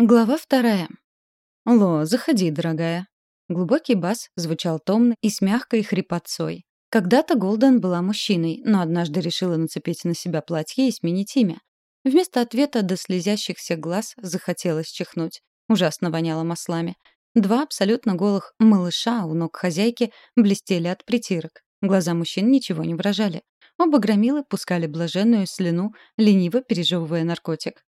Глава вторая. «Ло, заходи, дорогая». Глубокий бас звучал томно и с мягкой хрипотцой. Когда-то Голден была мужчиной, но однажды решила нацепить на себя платье и сменить имя. Вместо ответа до слезящихся глаз захотелось чихнуть. Ужасно воняло маслами. Два абсолютно голых малыша у ног хозяйки блестели от притирок. Глаза мужчин ничего не выражали. Оба громилы пускали блаженную слюну, лениво пережевывая наркотик.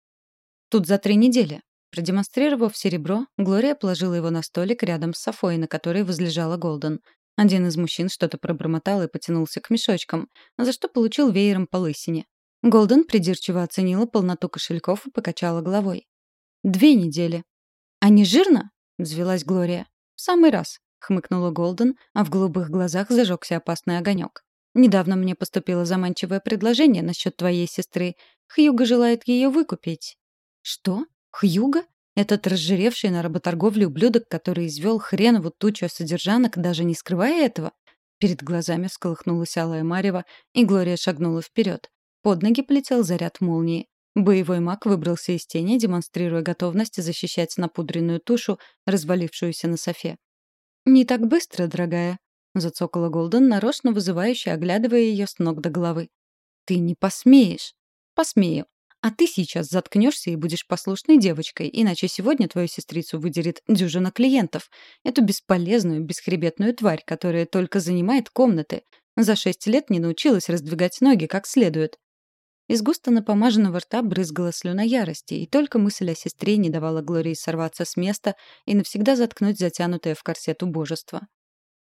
Тут за три недели. Продемонстрировав серебро, Глория положила его на столик рядом с Софой, на которой возлежала Голден. Один из мужчин что-то пробормотал и потянулся к мешочкам, за что получил веером по лысине. Голден придирчиво оценила полноту кошельков и покачала головой. «Две недели». «А не жирно?» — взвелась Глория. «В самый раз», — хмыкнула Голден, а в голубых глазах зажегся опасный огонек. «Недавно мне поступило заманчивое предложение насчет твоей сестры. Хьюго желает ее выкупить». «Что?» Хьюга? Этот разжиревший на работорговле ублюдок, который извел хренову тучу содержанок, даже не скрывая этого? Перед глазами всколыхнулась алая марева, и Глория шагнула вперед. Под ноги полетел заряд молнии. Боевой маг выбрался из тени, демонстрируя готовность защищать напудренную тушу, развалившуюся на софе. «Не так быстро, дорогая», — зацокала Голден, нарочно вызывающе оглядывая ее с ног до головы. «Ты не посмеешь». «Посмею. А ты сейчас заткнешься и будешь послушной девочкой, иначе сегодня твою сестрицу выдерет дюжина клиентов. Эту бесполезную, бесхребетную тварь, которая только занимает комнаты. За шесть лет не научилась раздвигать ноги как следует. Из густо напомаженного рта брызгала слюна ярости, и только мысль о сестре не давала Глории сорваться с места и навсегда заткнуть затянутое в корсет убожество.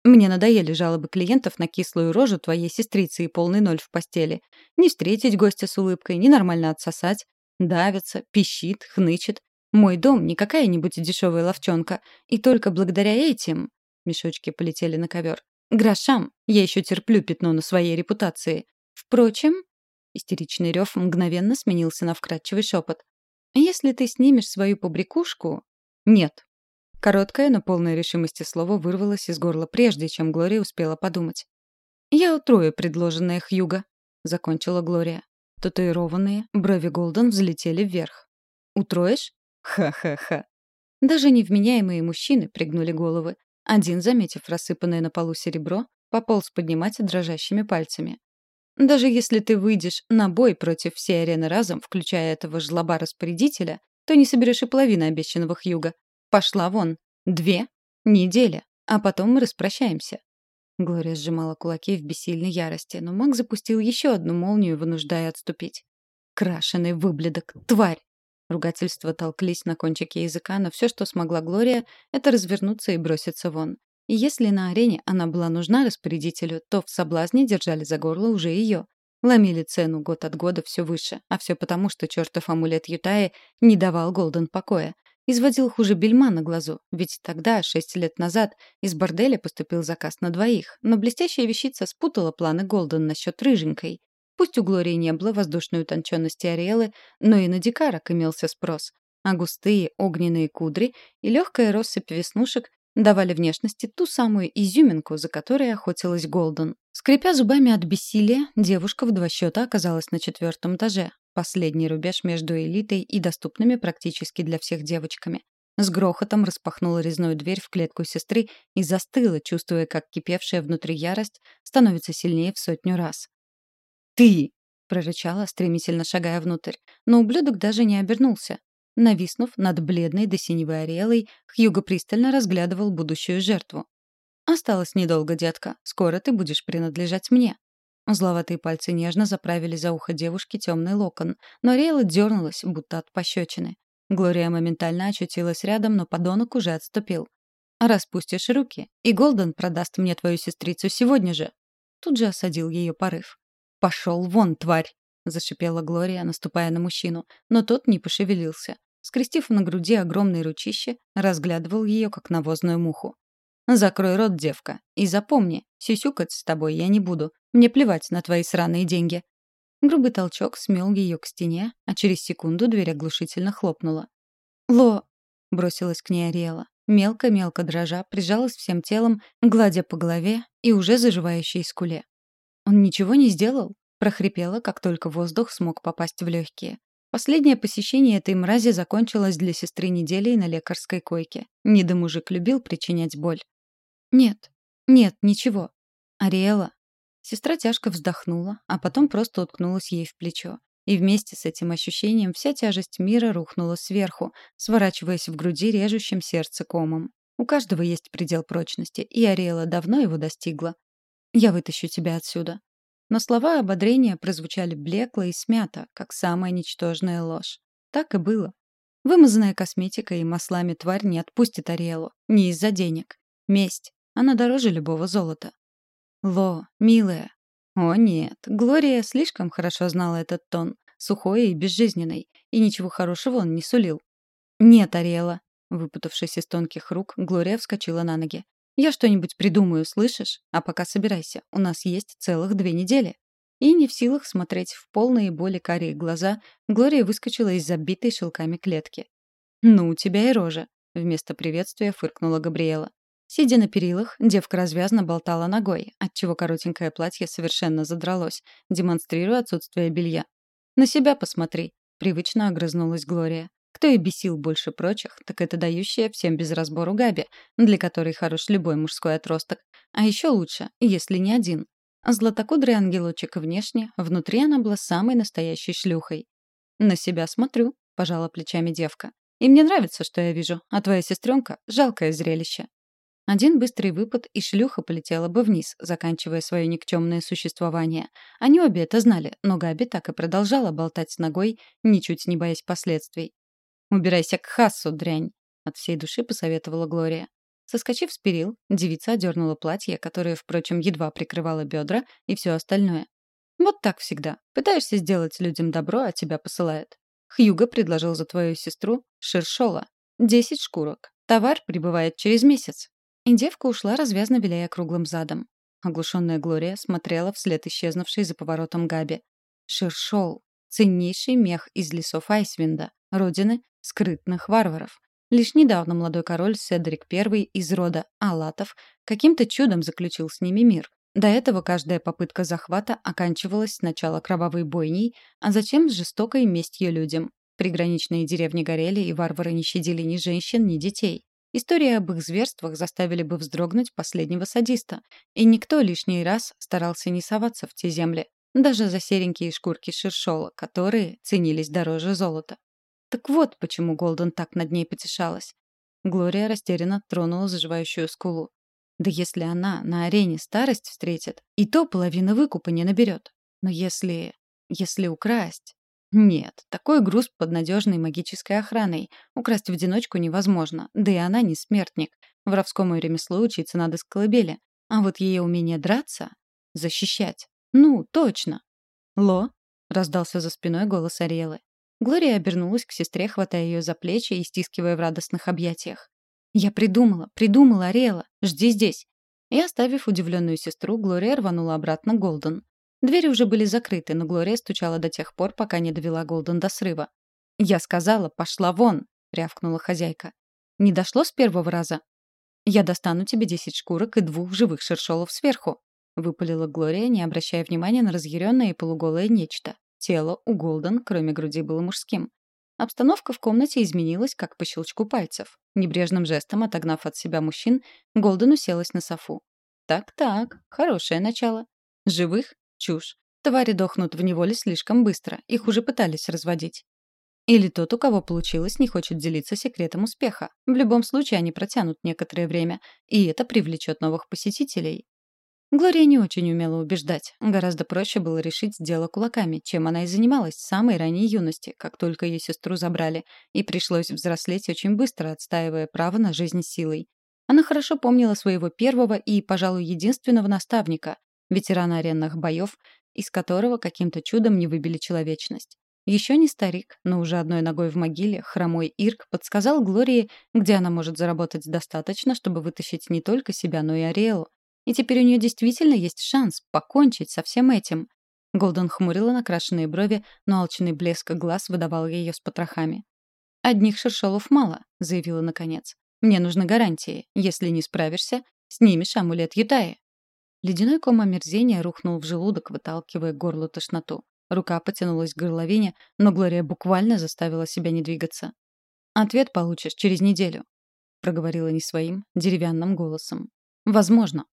Мне надоели жалобы клиентов на кислую рожу твоей сестрицы и полный ноль в постели. Не встретить гостя с улыбкой, не нормально отсосать. Давится, пищит, хнычет. Мой дом не какая-нибудь дешевая ловчонка. И только благодаря этим... Мешочки полетели на ковер. Грошам я еще терплю пятно на своей репутации. Впрочем... Истеричный рев мгновенно сменился на вкрадчивый шепот. «Если ты снимешь свою побрякушку...» «Нет, Короткое, но полное решимости слово вырвалось из горла прежде, чем Глория успела подумать. «Я утрою предложенное Хьюга», — закончила Глория. Татуированные брови Голден взлетели вверх. «Утроишь? Ха-ха-ха». Даже невменяемые мужчины пригнули головы. Один, заметив рассыпанное на полу серебро, пополз поднимать дрожащими пальцами. «Даже если ты выйдешь на бой против всей арены разом, включая этого жлоба-распорядителя, то не соберешь и половины обещанного Хьюга. Пошла вон. Две недели. А потом мы распрощаемся. Глория сжимала кулаки в бессильной ярости, но маг запустил еще одну молнию, вынуждая отступить. «Крашеный выблядок! Тварь!» Ругательства толклись на кончике языка, но все, что смогла Глория, это развернуться и броситься вон. И если на арене она была нужна распорядителю, то в соблазне держали за горло уже ее. Ломили цену год от года все выше, а все потому, что чертов амулет Ютаи не давал Голден покоя. Изводил хуже бельма на глазу, ведь тогда, шесть лет назад, из борделя поступил заказ на двоих, но блестящая вещица спутала планы Голден насчет рыженькой. Пусть у Глории не было воздушной утонченности Ариэлы, но и на дикарок имелся спрос. А густые огненные кудри и легкая россыпь веснушек давали внешности ту самую изюминку, за которой охотилась Голден. Скрипя зубами от бессилия, девушка в два счета оказалась на четвертом этаже, Последний рубеж между элитой и доступными практически для всех девочками. С грохотом распахнула резную дверь в клетку сестры и застыла, чувствуя, как кипевшая внутри ярость становится сильнее в сотню раз. «Ты!» — прорычала, стремительно шагая внутрь. Но ублюдок даже не обернулся. Нависнув над бледной до синевой орелой, Хьюго пристально разглядывал будущую жертву. «Осталось недолго, детка. Скоро ты будешь принадлежать мне», Зловатые пальцы нежно заправили за ухо девушки темный локон, но Рейла дернулась, будто от пощечины. Глория моментально очутилась рядом, но подонок уже отступил. «Распустишь руки, и Голден продаст мне твою сестрицу сегодня же!» Тут же осадил ее порыв. «Пошел вон, тварь!» — зашипела Глория, наступая на мужчину, но тот не пошевелился. Скрестив на груди огромные ручище, разглядывал ее, как навозную муху. «Закрой рот, девка, и запомни, сисюкать с тобой я не буду. Мне плевать на твои сраные деньги». Грубый толчок смел ее к стене, а через секунду дверь оглушительно хлопнула. «Ло!» — бросилась к ней Ариэла. Мелко-мелко дрожа, прижалась всем телом, гладя по голове и уже заживающей скуле. «Он ничего не сделал?» — прохрипела, как только воздух смог попасть в легкие. Последнее посещение этой мрази закончилось для сестры неделей на лекарской койке. Недомужик любил причинять боль. «Нет, нет, ничего. Ариэла». Сестра тяжко вздохнула, а потом просто уткнулась ей в плечо. И вместе с этим ощущением вся тяжесть мира рухнула сверху, сворачиваясь в груди режущим сердце комом. У каждого есть предел прочности, и Ариэла давно его достигла. «Я вытащу тебя отсюда». Но слова ободрения прозвучали блекло и смято, как самая ничтожная ложь. Так и было. Вымазанная косметикой и маслами тварь не отпустит Ариэлу. Не из-за денег. Месть. Она дороже любого золота. Ло, милая. О нет, Глория слишком хорошо знала этот тон. Сухой и безжизненный. И ничего хорошего он не сулил. «Нет, Ариэла». Выпутавшись из тонких рук, Глория вскочила на ноги. Я что-нибудь придумаю, слышишь? А пока собирайся, у нас есть целых две недели». И не в силах смотреть в полные боли карие глаза, Глория выскочила из забитой шелками клетки. «Ну, у тебя и рожа», — вместо приветствия фыркнула Габриэла. Сидя на перилах, девка развязно болтала ногой, отчего коротенькое платье совершенно задралось, демонстрируя отсутствие белья. «На себя посмотри», — привычно огрызнулась Глория. Кто и бесил больше прочих, так это дающая всем без разбору Габи, для которой хорош любой мужской отросток. А еще лучше, если не один. Златокудрый ангелочек внешне, внутри она была самой настоящей шлюхой. «На себя смотрю», — пожала плечами девка. «И мне нравится, что я вижу, а твоя сестренка — жалкое зрелище». Один быстрый выпад, и шлюха полетела бы вниз, заканчивая свое никчемное существование. Они обе это знали, но Габи так и продолжала болтать с ногой, ничуть не боясь последствий. «Убирайся к Хассу, дрянь!» — от всей души посоветовала Глория. Соскочив с перил, девица одернула платье, которое, впрочем, едва прикрывало бедра и все остальное. «Вот так всегда. Пытаешься сделать людям добро, а тебя посылают. Хьюго предложил за твою сестру шершола. Десять шкурок. Товар прибывает через месяц». И девка ушла, развязно виляя круглым задом. Оглушенная Глория смотрела вслед исчезнувшей за поворотом Габи. Шершол. Ценнейший мех из лесов Айсвинда, родины скрытных варваров. Лишь недавно молодой король Седрик I из рода Алатов каким-то чудом заключил с ними мир. До этого каждая попытка захвата оканчивалась сначала кровавой бойней, а затем жестокой местью людям. Приграничные деревни горели, и варвары не щадили ни женщин, ни детей. Истории об их зверствах заставили бы вздрогнуть последнего садиста, и никто лишний раз старался не соваться в те земли, даже за серенькие шкурки шершола, которые ценились дороже золота. Так вот, почему Голден так над ней потешалась. Глория растерянно тронула заживающую скулу. Да если она на арене старость встретит, и то половины выкупа не наберет. Но если... если украсть... Нет, такой груз под надежной магической охраной. Украсть в одиночку невозможно, да и она не смертник. Воровскому ремеслу учиться надо с колыбели. А вот ее умение драться — защищать. Ну, точно. «Ло?» — раздался за спиной голос Ариэлы. Глория обернулась к сестре, хватая ее за плечи и стискивая в радостных объятиях. «Я придумала, придумала, Ариэла! Жди здесь!» И, оставив удивленную сестру, Глория рванула обратно Голден. Двери уже были закрыты, но Глория стучала до тех пор, пока не довела Голден до срыва. «Я сказала, пошла вон!» — рявкнула хозяйка. «Не дошло с первого раза?» «Я достану тебе десять шкурок и двух живых шершолов сверху», — выпалила Глория, не обращая внимания на разъяренное и полуголое нечто. Тело у Голден, кроме груди, было мужским. Обстановка в комнате изменилась, как по щелчку пальцев. Небрежным жестом отогнав от себя мужчин, Голден уселась на софу. Так-так, хорошее начало. Живых — чушь. Твари дохнут в неволе слишком быстро, их уже пытались разводить. Или тот, у кого получилось, не хочет делиться секретом успеха. В любом случае они протянут некоторое время, и это привлечет новых посетителей. Глория не очень умела убеждать. Гораздо проще было решить дело кулаками, чем она и занималась с самой ранней юности, как только ее сестру забрали, и пришлось взрослеть очень быстро, отстаивая право на жизнь силой. Она хорошо помнила своего первого и, пожалуй, единственного наставника, ветерана аренных боев, из которого каким-то чудом не выбили человечность. Еще не старик, но уже одной ногой в могиле, хромой Ирк подсказал Глории, где она может заработать достаточно, чтобы вытащить не только себя, но и Ариэлу. И теперь у нее действительно есть шанс покончить со всем этим. Голден хмурила накрашенные брови, но алчный блеск глаз выдавал ее с потрохами. «Одних шершолов мало», — заявила наконец. «Мне нужны гарантии. Если не справишься, снимешь амулет Ютаи». Ледяной ком омерзения рухнул в желудок, выталкивая горло тошноту. Рука потянулась к горловине, но Глория буквально заставила себя не двигаться. «Ответ получишь через неделю», — проговорила не своим, деревянным голосом. «Возможно»,